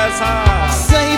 promessas.